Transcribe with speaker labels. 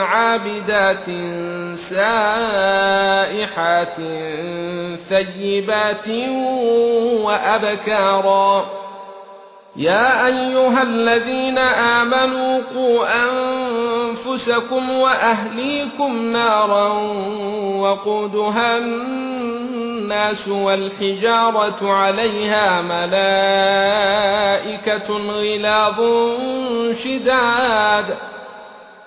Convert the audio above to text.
Speaker 1: عابدات سائحات ثيبات وأبكارا. يا أيها الذين آمنوا قوا أنفسكم وأهليكم نارا وقودها الناس والحجارة عليها ملائكة غلاظ شداد.